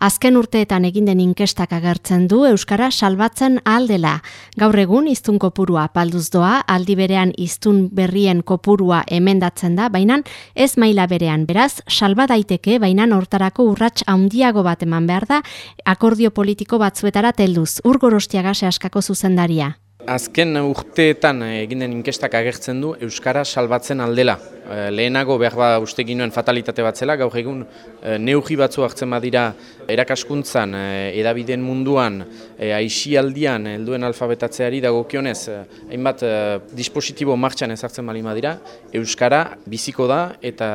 Azken urteetan egin den inkestak agertzen du euskara salbatzen aldela. Gaur egun hiztun kopurua palduz doa, aldi berean hiztun berrien kopurua emendatzen da, baina ez maila berean. Beraz, salba daiteke, baina hortarako urrats handiago bat eman behar da, akordio politiko batzuetara telduz. Urgorostiaga askako zuzendaria. Azken urteetan egin den inkestak agertzen du euskara salbatzen aldela. Eh, lehenago behar ba uste ginuen fatalitate bat zela, gaur egun e, neugi batzu hartzen badira erakaskuntzan, e, edabideen munduan, aixialdian, helduen alfabetatzeari dagokionez, hainbat dispositibo martxan ezartzen bali badira, euskara biziko da eta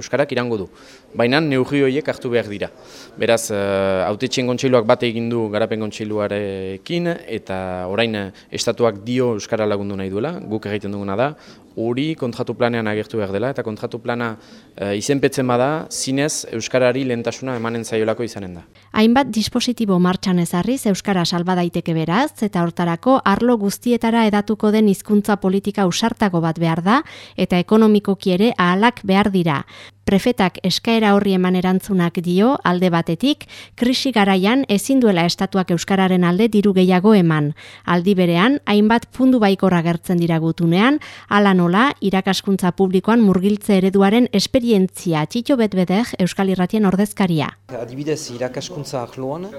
euskarak irango du. Baina neugi horiek hartu behar dira. Beraz, hautetxien e, kontseiluak bat egin du garapen kontseiluarekin eta orain estatuak dio euskara lagundu nahi duela, guk egiten duguna da, hori kontratu planean agertu behar dela, eta kontratu plana e, izenpetzen bada, zinez Euskarari lehentasuna emanen zaiolako izanen da. Hainbat dispositibo martxan ezarriz Euskara salba daiteke beraz, eta hortarako arlo guztietara edatuko den hizkuntza politika usartago bat behar da, eta ekonomikoki ere ahalak behar dira. Prefetak eskaera horri eman erantzunak dio alde batetik, krisi garaian ezin duela estatuak euskararen alde diru gehiago eman. Aldi berean, hainbat pundu baikorra gertzen dira gutunean, ala nola irakaskuntza publikoan murgiltze ereduaren esperientzia txitxo betbedek Euskal Irratien ordezkaria. Adibidez, irakaskuntza ahloan,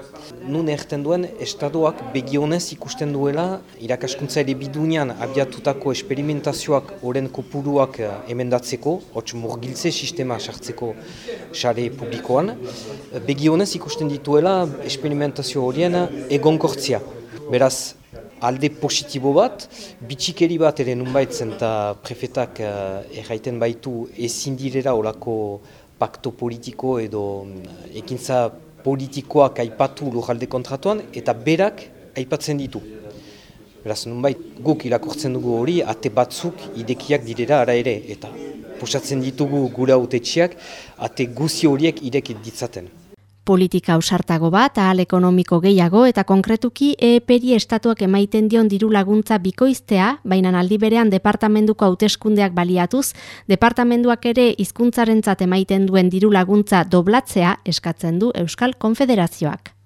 nun erten duen estatuak begionez ikusten duela irakaskuntza ere bidunean abiatutako esperimentazioak oren kopuruak eh, emendatzeko, hotz murgiltze sistema sartzeko sare publikoan. Begionez ikusten dituela experimentazio horien egonkortzia. Beraz, alde positibo bat, bitxikeri bat ere nunbait zen eta prefetak uh, erraiten baitu ezin direra olako pakto politiko edo mm, ekintza politikoak aipatu lujalde kontratuan eta berak aipatzen ditu. Beraz, nunbait guk irakortzen dugu hori, ate batzuk idekiak direra ara ere, eta posatzen ditugu gura utetxiak, ate guzi horiek irekit ditzaten. Politika ausartago bat, ahal ekonomiko gehiago eta konkretuki EPERI estatuak emaiten dion diru laguntza bikoiztea, baina aldi berean departamentuko hauteskundeak baliatuz, departamentuak ere hizkuntzarentzat emaiten duen diru laguntza doblatzea eskatzen du Euskal Konfederazioak.